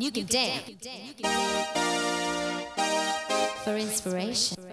and you can dance for inspiration.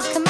Come, on,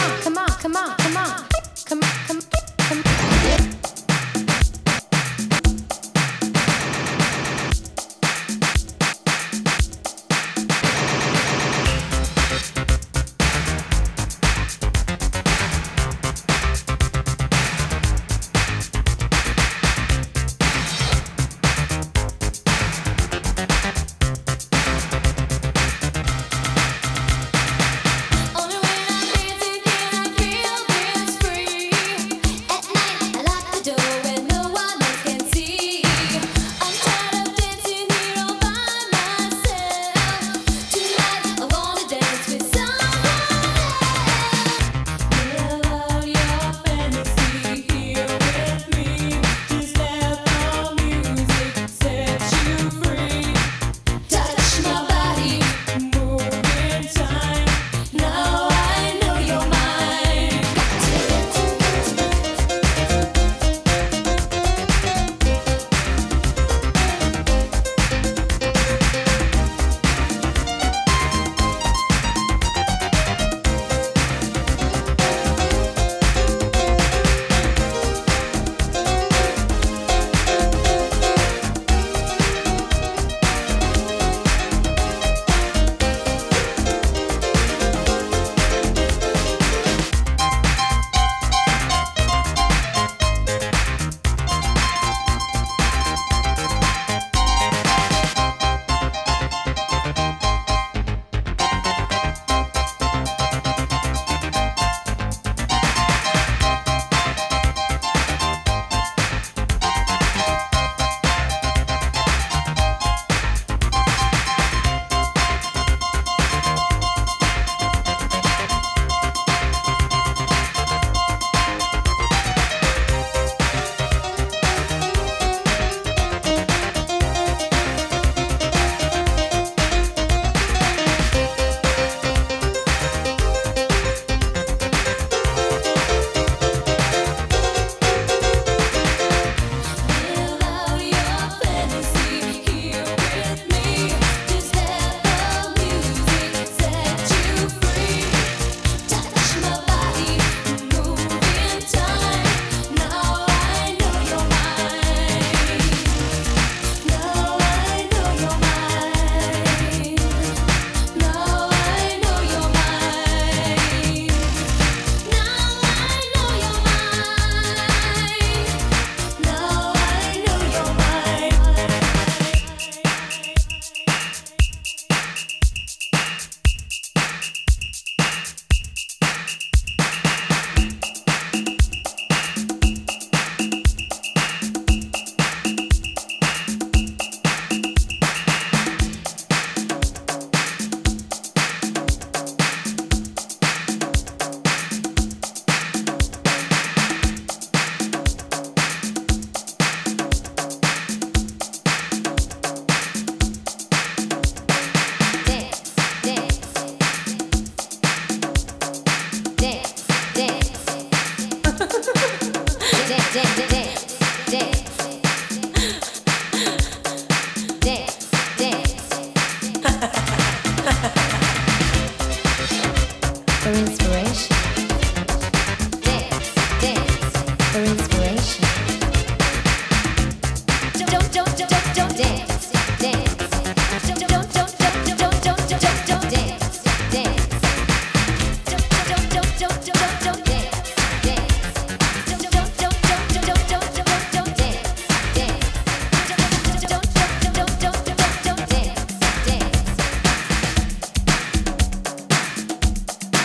Reference